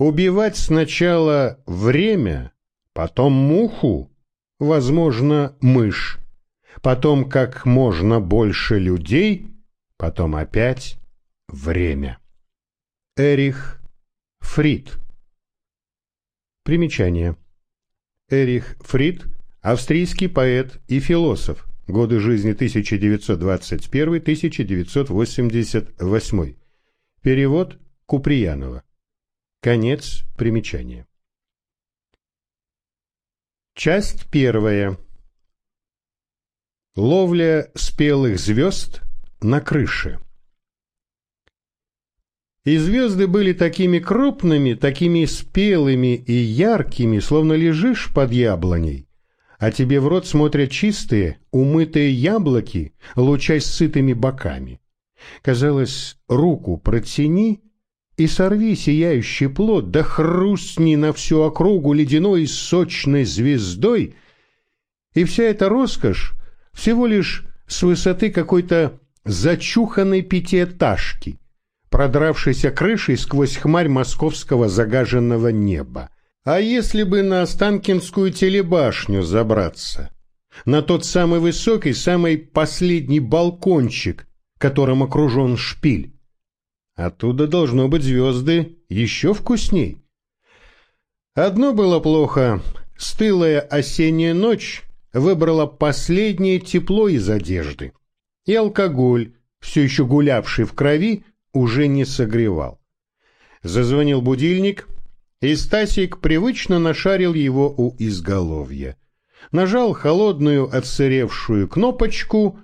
Убивать сначала время, потом муху, возможно, мышь, потом как можно больше людей, потом опять время. Эрих Фрид Примечание. Эрих Фрид – австрийский поэт и философ, годы жизни 1921-1988. Перевод Куприянова. Конец примечания. Часть первая. Ловля спелых звезд на крыше. И звезды были такими крупными, такими спелыми и яркими, словно лежишь под яблоней, а тебе в рот смотрят чистые, умытые яблоки, лучась сытыми боками. Казалось, руку протяни и сорви сияющий плод, да хрустни на всю округу ледяной сочной звездой, и вся эта роскошь всего лишь с высоты какой-то зачуханной пятиэтажки, продравшейся крышей сквозь хмарь московского загаженного неба. А если бы на Останкинскую телебашню забраться? На тот самый высокий, самый последний балкончик, которым окружен шпиль. Оттуда должно быть звезды еще вкусней. Одно было плохо. Стылая осенняя ночь выбрала последнее тепло из одежды. И алкоголь, все еще гулявший в крови, уже не согревал. Зазвонил будильник — и Стасик привычно нашарил его у изголовья. Нажал холодную отсыревшую кнопочку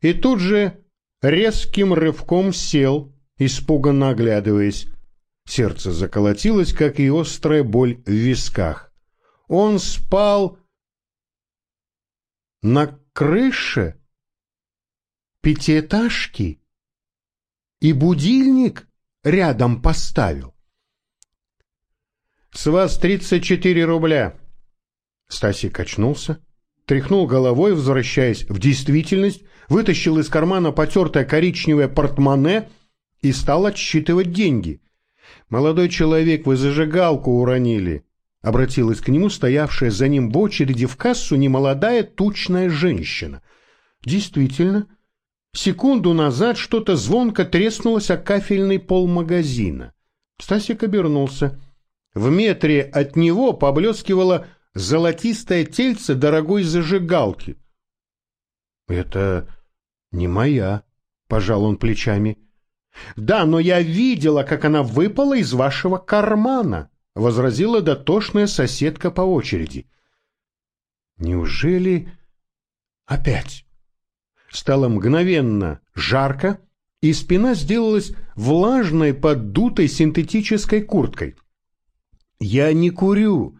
и тут же резким рывком сел, испуганно оглядываясь. Сердце заколотилось, как и острая боль в висках. Он спал на крыше пятиэтажки и будильник рядом поставил. «С вас тридцать четыре рубля». Стасик очнулся, тряхнул головой, возвращаясь в действительность, вытащил из кармана потертое коричневое портмоне и стал отсчитывать деньги. «Молодой человек, вы зажигалку уронили», — обратилась к нему стоявшая за ним в очереди в кассу немолодая тучная женщина. «Действительно». Секунду назад что-то звонко треснулось о кафельный пол магазина. Стасик обернулся. В метре от него поблескивало золотистое тельце дорогой зажигалки. — Это не моя, — пожал он плечами. — Да, но я видела, как она выпала из вашего кармана, — возразила дотошная соседка по очереди. — Неужели опять? Стало мгновенно жарко, и спина сделалась влажной под дутой синтетической курткой. «Я не курю,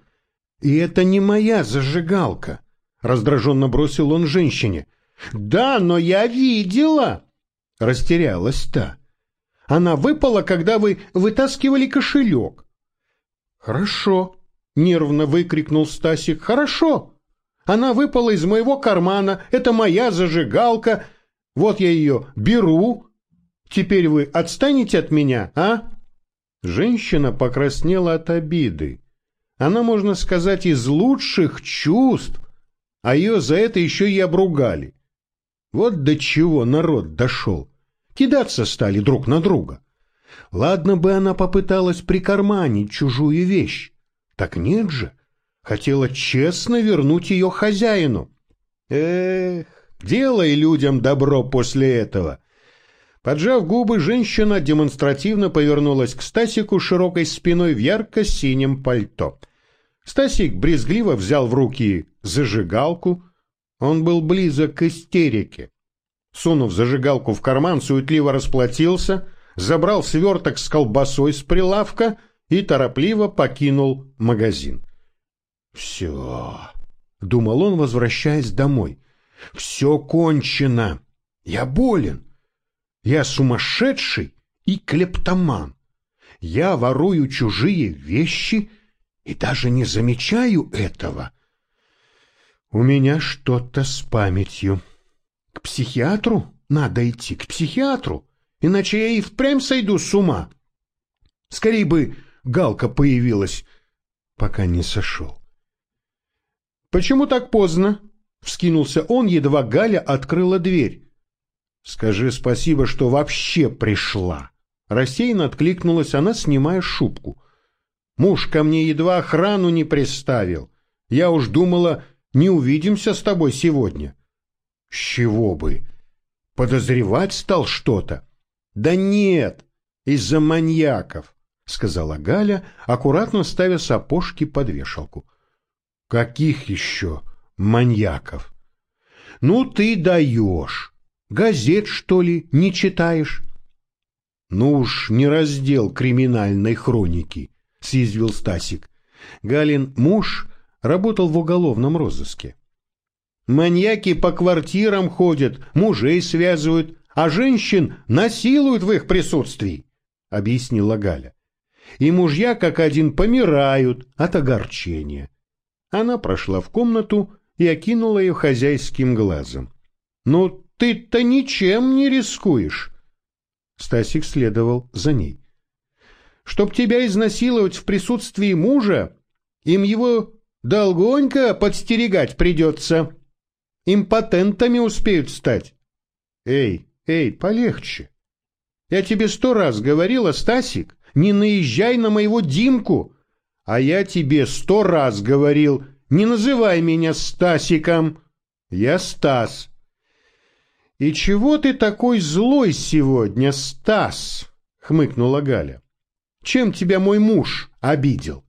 и это не моя зажигалка», — раздраженно бросил он женщине. «Да, но я видела!» — растерялась та. «Она выпала, когда вы вытаскивали кошелек». «Хорошо», — нервно выкрикнул Стасик. «Хорошо! Она выпала из моего кармана, это моя зажигалка. Вот я ее беру. Теперь вы отстанете от меня, а?» Женщина покраснела от обиды. Она, можно сказать, из лучших чувств, а ее за это еще и обругали. Вот до чего народ дошел. Кидаться стали друг на друга. Ладно бы она попыталась прикарманить чужую вещь. Так нет же. Хотела честно вернуть ее хозяину. Эх, делай людям добро после этого. Поджав губы, женщина демонстративно повернулась к Стасику широкой спиной в ярко-синем пальто. Стасик брезгливо взял в руки зажигалку. Он был близок к истерике. Сунув зажигалку в карман, суетливо расплатился, забрал сверток с колбасой с прилавка и торопливо покинул магазин. «Все», — думал он, возвращаясь домой, — «все кончено. Я болен. Я сумасшедший и клептоман. Я ворую чужие вещи и даже не замечаю этого. У меня что-то с памятью. К психиатру надо идти, к психиатру, иначе я и впрямь сойду с ума. Скорей бы Галка появилась, пока не сошел. «Почему так поздно?» — вскинулся он, едва Галя открыла дверь. «Скажи спасибо, что вообще пришла!» Рассеянно откликнулась она, снимая шубку. «Муж ко мне едва охрану не приставил. Я уж думала, не увидимся с тобой сегодня». «С чего бы? Подозревать стал что-то?» «Да нет, из-за маньяков», — сказала Галя, аккуратно ставя сапожки под вешалку. «Каких еще маньяков?» «Ну ты даешь!» Газет, что ли, не читаешь? Ну уж не раздел криминальной хроники, съязвил Стасик. Галин муж работал в уголовном розыске. Маньяки по квартирам ходят, мужей связывают, а женщин насилуют в их присутствии, объяснила Галя. И мужья как один помирают от огорчения. Она прошла в комнату и окинула ее хозяйским глазом. Ну, ты-то ничем не рискуешь. Стасик следовал за ней. Чтоб тебя изнасиловать в присутствии мужа, им его долгонько подстерегать придется. Импотентами успеют стать. Эй, эй, полегче. Я тебе сто раз говорила, Стасик, не наезжай на моего Димку. А я тебе сто раз говорил, не называй меня Стасиком. Я Стас. «И чего ты такой злой сегодня, Стас?» — хмыкнула Галя. «Чем тебя мой муж обидел?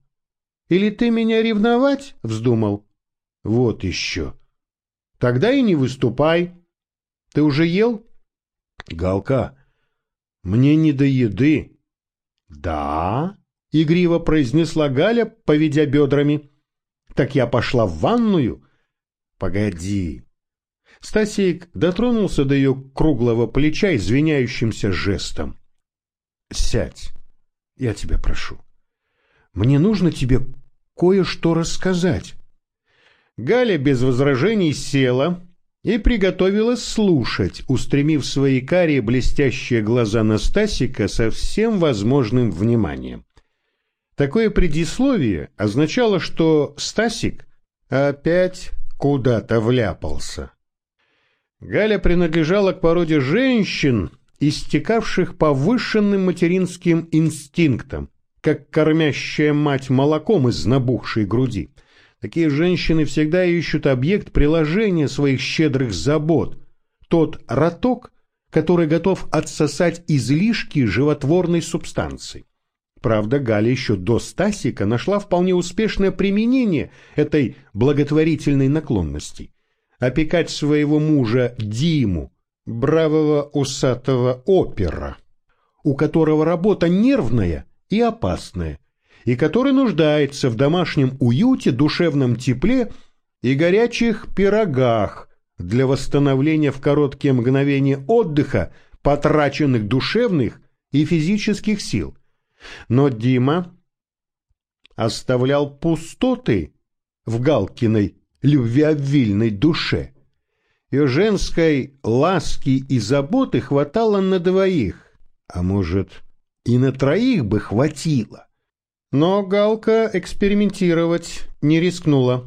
Или ты меня ревновать вздумал?» «Вот еще. Тогда и не выступай. Ты уже ел?» «Галка, мне не до еды». «Да?» — игриво произнесла Галя, поведя бедрами. «Так я пошла в ванную?» «Погоди, Стасик дотронулся до ее круглого плеча извиняющимся жестом. «Сядь, я тебя прошу. Мне нужно тебе кое-что рассказать». Галя без возражений села и приготовилась слушать, устремив свои карие блестящие глаза на Стасика со всем возможным вниманием. Такое предисловие означало, что Стасик опять куда-то вляпался. Галя принадлежала к породе женщин, истекавших повышенным материнским инстинктом, как кормящая мать молоком из набухшей груди. Такие женщины всегда ищут объект приложения своих щедрых забот, тот роток, который готов отсосать излишки животворной субстанции. Правда, Галя еще до Стасика нашла вполне успешное применение этой благотворительной наклонности – опекать своего мужа Диму, бравого усатого опера, у которого работа нервная и опасная, и который нуждается в домашнем уюте, душевном тепле и горячих пирогах для восстановления в короткие мгновения отдыха потраченных душевных и физических сил. Но Дима оставлял пустоты в Галкиной любвеобильной душе. Ее женской ласки и заботы хватало на двоих, а может и на троих бы хватило. Но Галка экспериментировать не рискнула.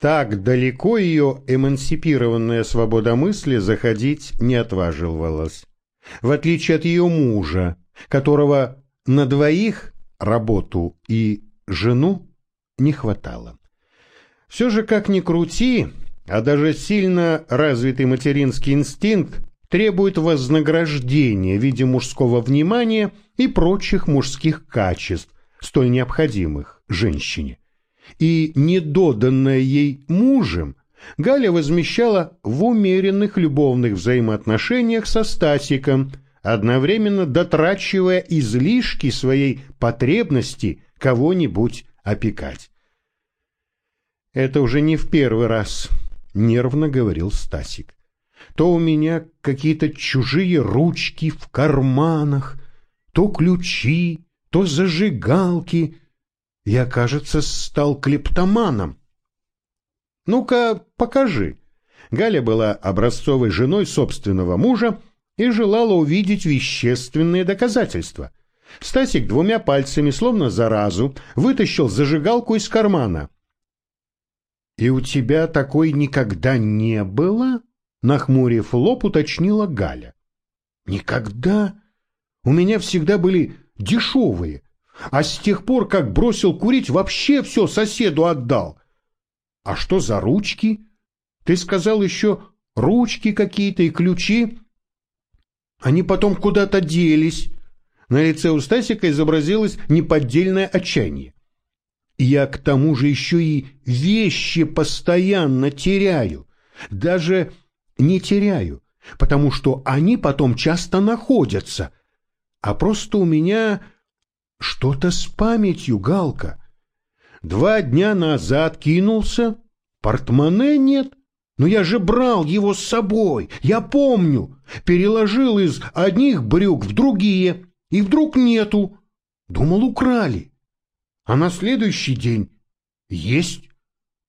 Так далеко ее эмансипированная свобода мысли заходить не отваживалась. В отличие от ее мужа, которого на двоих работу и жену не хватало. Все же, как ни крути, а даже сильно развитый материнский инстинкт требует вознаграждения в виде мужского внимания и прочих мужских качеств, столь необходимых женщине. И недоданное ей мужем, Галя возмещала в умеренных любовных взаимоотношениях со Стасиком, одновременно дотрачивая излишки своей потребности кого-нибудь опекать. Это уже не в первый раз, нервно говорил Стасик. То у меня какие-то чужие ручки в карманах, то ключи, то зажигалки. Я, кажется, стал клептоманом. Ну-ка, покажи. Галя была образцовой женой собственного мужа и желала увидеть вещественные доказательства. Стасик двумя пальцами, словно заразу, вытащил зажигалку из кармана. «И у тебя такой никогда не было?» Нахмурив лоб, уточнила Галя. «Никогда. У меня всегда были дешевые, а с тех пор, как бросил курить, вообще все соседу отдал. А что за ручки? Ты сказал еще ручки какие-то и ключи. Они потом куда-то делись». На лице у Стасика изобразилось неподдельное отчаяние. Я к тому же еще и вещи постоянно теряю. Даже не теряю, потому что они потом часто находятся. А просто у меня что-то с памятью, Галка. Два дня назад кинулся, портмоне нет, но я же брал его с собой, я помню, переложил из одних брюк в другие, и вдруг нету. Думал, украли. А на следующий день есть,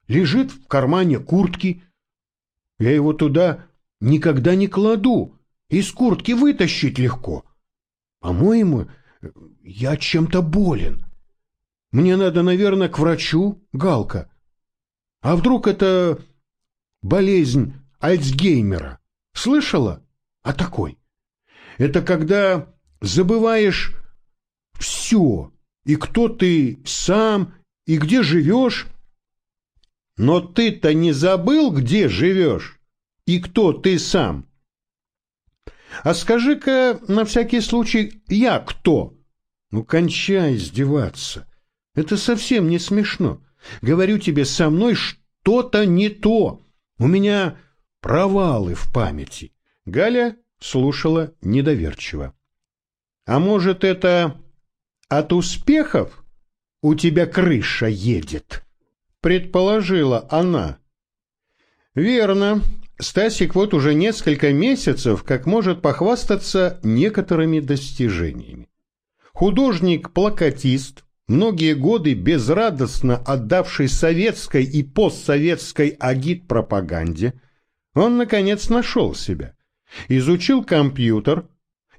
лежит в кармане куртки. Я его туда никогда не кладу, из куртки вытащить легко. По-моему, я чем-то болен. Мне надо, наверное, к врачу, Галка. А вдруг это болезнь Альцгеймера? Слышала о такой? Это когда забываешь все, и кто ты сам, и где живешь. Но ты-то не забыл, где живешь, и кто ты сам. А скажи-ка, на всякий случай, я кто? Ну, кончай издеваться. Это совсем не смешно. Говорю тебе, со мной что-то не то. У меня провалы в памяти. Галя слушала недоверчиво. А может, это от успехов у тебя крыша едет? Предположила она. Верно. Стасик вот уже несколько месяцев как может похвастаться некоторыми достижениями. Художник-плакатист, многие годы безрадостно отдавший советской и постсоветской агит-пропаганде, он, наконец, нашел себя. Изучил компьютер,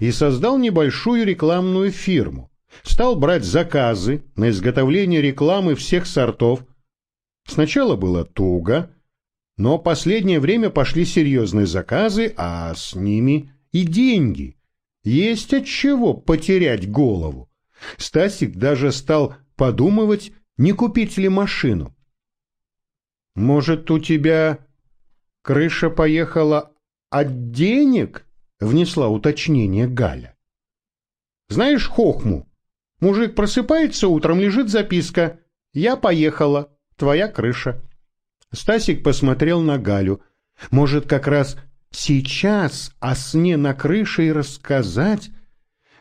и создал небольшую рекламную фирму. Стал брать заказы на изготовление рекламы всех сортов. Сначала было туго, но последнее время пошли серьезные заказы, а с ними и деньги. Есть от чего потерять голову. Стасик даже стал подумывать, не купить ли машину. «Может, у тебя крыша поехала от денег?» внесла уточнение Галя. Знаешь Хохму? Мужик просыпается утром, лежит записка «Я поехала, твоя крыша». Стасик посмотрел на Галю. Может, как раз сейчас о сне на крыше и рассказать?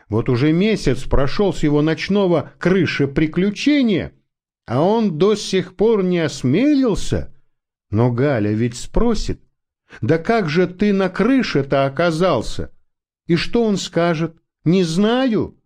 Вот уже месяц прошел с его ночного крыши приключения, а он до сих пор не осмелился. Но Галя ведь спросит, да как же ты на крыше-то оказался? И что он скажет? Не знаю.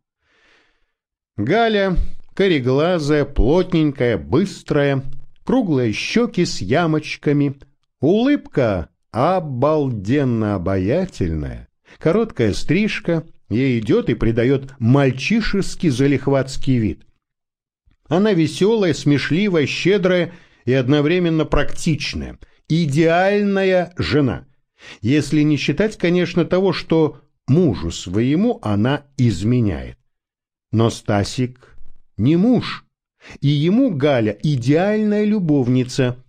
Галя, кореглазая, плотненькая, быстрая, круглые щеки с ямочками, улыбка обалденно обаятельная, короткая стрижка ей идет и придает мальчишеский залихватский вид. Она веселая, смешливая, щедрая и одновременно практичная – идеальная жена, если не считать, конечно, того, что мужу своему она изменяет. Но Стасик не муж, и ему Галя идеальная любовница,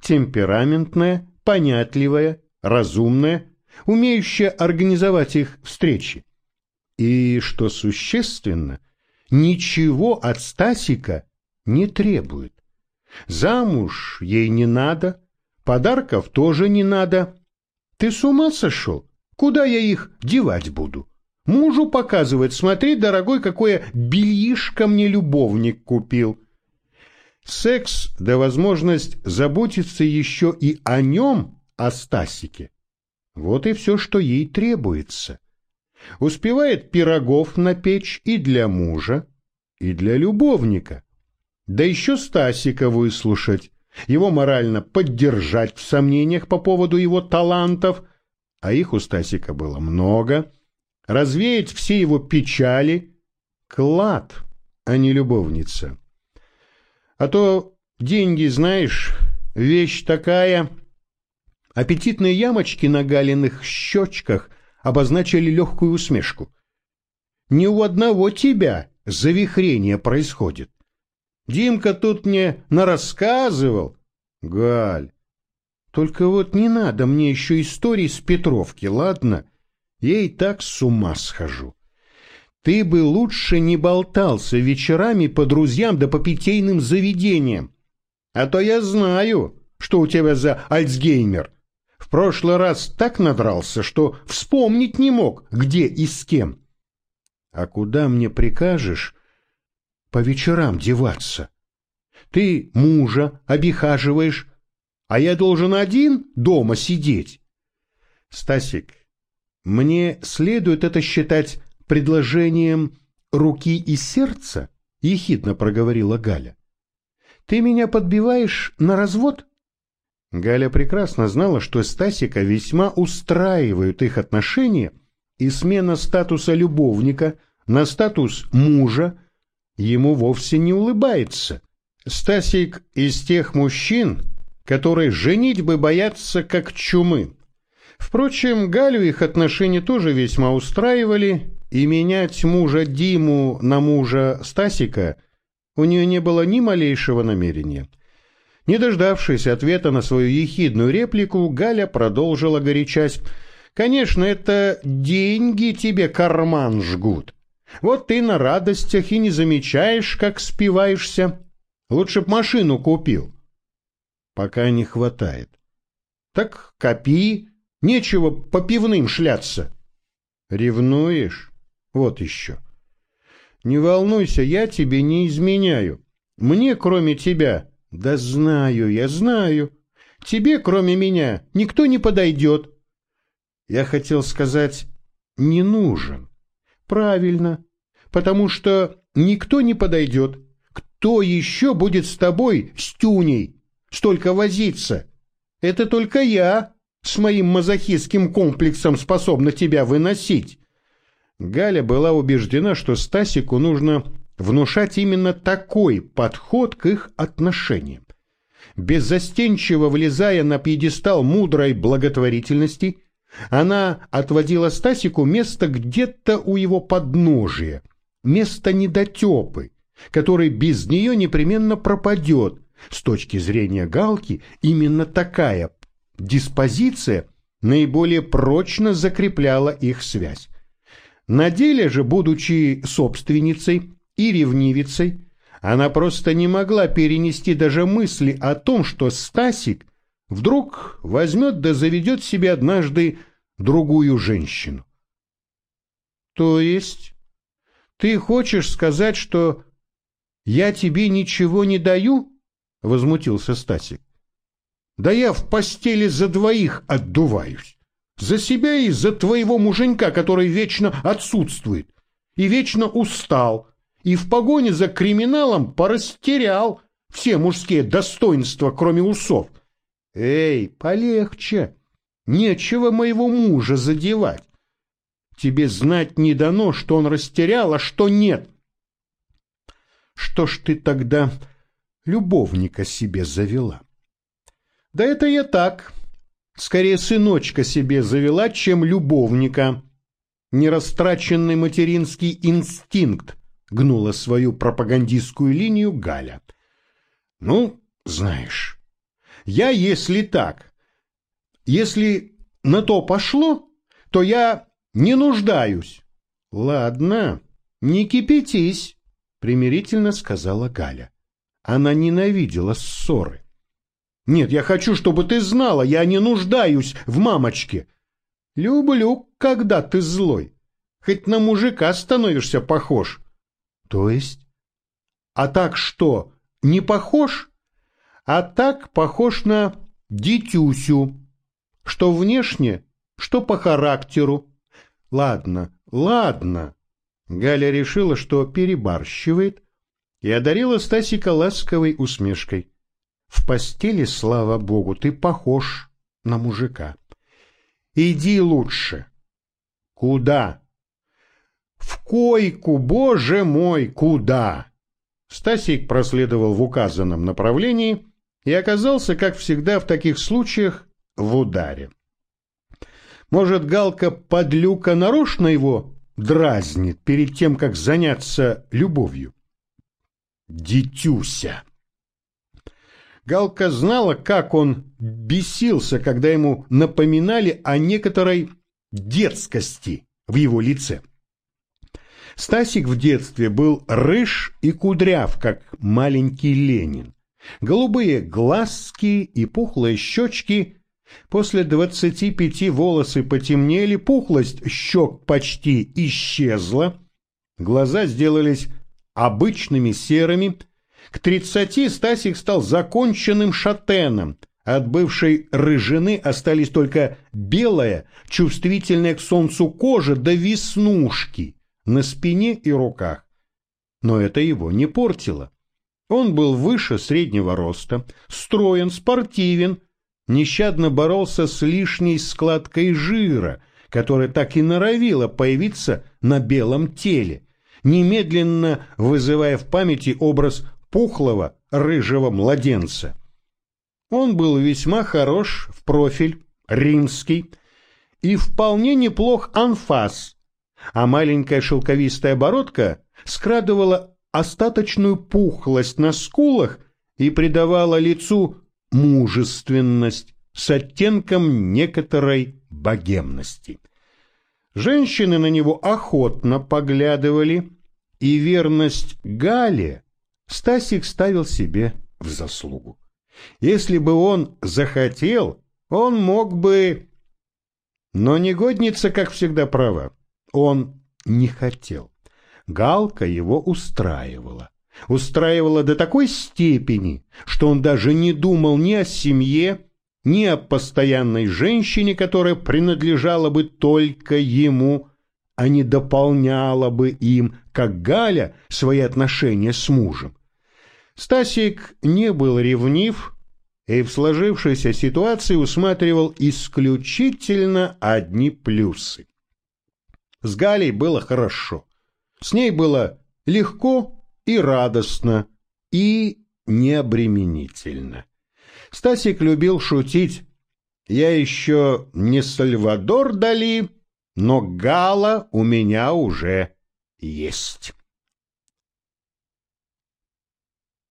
темпераментная, понятливая, разумная, умеющая организовать их встречи. И, что существенно, ничего от Стасика не требует. Замуж ей не надо, Подарков тоже не надо. Ты с ума сошел? Куда я их девать буду? Мужу показывать, смотри, дорогой, какое бельишко мне любовник купил. Секс да возможность заботиться еще и о нем, о Стасике. Вот и все, что ей требуется. Успевает пирогов напечь и для мужа, и для любовника. Да еще Стасика выслушать, его морально поддержать в сомнениях по поводу его талантов, а их у Стасика было много, развеять все его печали, клад, а не любовница. А то деньги, знаешь, вещь такая. Аппетитные ямочки на галиных щечках обозначили легкую усмешку. Не у одного тебя завихрение происходит. Димка тут мне нарассказывал. Галь, только вот не надо мне еще историй с Петровки, ладно? Я и так с ума схожу. Ты бы лучше не болтался вечерами по друзьям да по питейным заведениям. А то я знаю, что у тебя за Альцгеймер. В прошлый раз так надрался, что вспомнить не мог, где и с кем. А куда мне прикажешь по вечерам деваться? Ты мужа обихаживаешь, а я должен один дома сидеть. Стасик, мне следует это считать предложением руки и сердца? Ехидно проговорила Галя. Ты меня подбиваешь на развод? Галя прекрасно знала, что Стасика весьма устраивают их отношения, и смена статуса любовника на статус мужа ему вовсе не улыбается. Стасик из тех мужчин, которые женить бы боятся как чумы. Впрочем, Галю их отношения тоже весьма устраивали, и менять мужа Диму на мужа Стасика у нее не было ни малейшего намерения. Не дождавшись ответа на свою ехидную реплику, Галя продолжила горячась. «Конечно, это деньги тебе карман жгут. Вот ты на радостях и не замечаешь, как спиваешься. Лучше б машину купил пока не хватает. Так копи, нечего по пивным шляться. Ревнуешь? Вот еще. Не волнуйся, я тебе не изменяю. Мне, кроме тебя, да знаю, я знаю. Тебе, кроме меня, никто не подойдет. Я хотел сказать, не нужен. Правильно, потому что никто не подойдет. Кто еще будет с тобой, с тюней? столько возиться. Это только я с моим мазохистским комплексом способна тебя выносить. Галя была убеждена, что Стасику нужно внушать именно такой подход к их отношениям. Беззастенчиво влезая на пьедестал мудрой благотворительности, она отводила Стасику место где-то у его подножия, место недотепы, который без нее непременно пропадет, с точки зрения Галки, именно такая диспозиция наиболее прочно закрепляла их связь. На деле же, будучи собственницей и ревнивицей, она просто не могла перенести даже мысли о том, что Стасик вдруг возьмет да заведет себе однажды другую женщину. То есть ты хочешь сказать, что я тебе ничего не даю? — возмутился Стасик. «Да я в постели за двоих отдуваюсь. За себя и за твоего муженька, который вечно отсутствует, и вечно устал, и в погоне за криминалом порастерял все мужские достоинства, кроме усов. Эй, полегче, нечего моего мужа задевать. Тебе знать не дано, что он растерял, а что нет. Что ж ты тогда любовника себе завела. Да это я так. Скорее сыночка себе завела, чем любовника. Нерастраченный материнский инстинкт гнула свою пропагандистскую линию Галя. Ну, знаешь, я если так, если на то пошло, то я не нуждаюсь. Ладно, не кипятись, примирительно сказала Галя. Она ненавидела ссоры. «Нет, я хочу, чтобы ты знала, я не нуждаюсь в мамочке. Люблю, когда ты злой. Хоть на мужика становишься похож». «То есть?» «А так что, не похож?» «А так похож на дитюсю. Что внешне, что по характеру. Ладно, ладно». Галя решила, что перебарщивает, и одарила Стасика ласковой усмешкой. «В постели, слава богу, ты похож на мужика. Иди лучше». «Куда?» В койку, боже мой, куда? Стасик проследовал в указанном направлении и оказался, как всегда в таких случаях, в ударе. Может, Галка подлюка нарочно его дразнит перед тем, как заняться любовью? Дитюся! Галка знала, как он бесился, когда ему напоминали о некоторой детскости в его лице. Стасик в детстве был рыж и кудряв, как маленький Ленин. Голубые глазки и пухлые щечки. После двадцати пяти волосы потемнели, пухлость щек почти исчезла. Глаза сделались обычными серыми. К тридцати Стасик стал законченным шатеном. От бывшей рыжины остались только белая, чувствительная к солнцу кожа до да веснушки на спине и руках. Но это его не портило. Он был выше среднего роста, строен, спортивен, нещадно боролся с лишней складкой жира, которая так и норовила появиться на белом теле, немедленно вызывая в памяти образ пухлого рыжего младенца. Он был весьма хорош в профиль, римский, и вполне неплох анфас, а маленькая шелковистая бородка скрадывала остаточную пухлость на скулах и придавала лицу мужественность с оттенком некоторой богемности. Женщины на него охотно поглядывали, и верность Гале Стасик ставил себе в заслугу. Если бы он захотел, он мог бы... Но негодница, как всегда, права. Он не хотел. Галка его устраивала. Устраивала до такой степени, что он даже не думал ни о семье, ни о постоянной женщине, которая принадлежала бы только ему, а не дополняла бы им, как Галя, свои отношения с мужем. Стасик не был ревнив и в сложившейся ситуации усматривал исключительно одни плюсы. С Галей было хорошо. С ней было легко и радостно, и необременительно. Стасик любил шутить. «Я еще не Сальвадор Дали, но Гала у меня уже есть».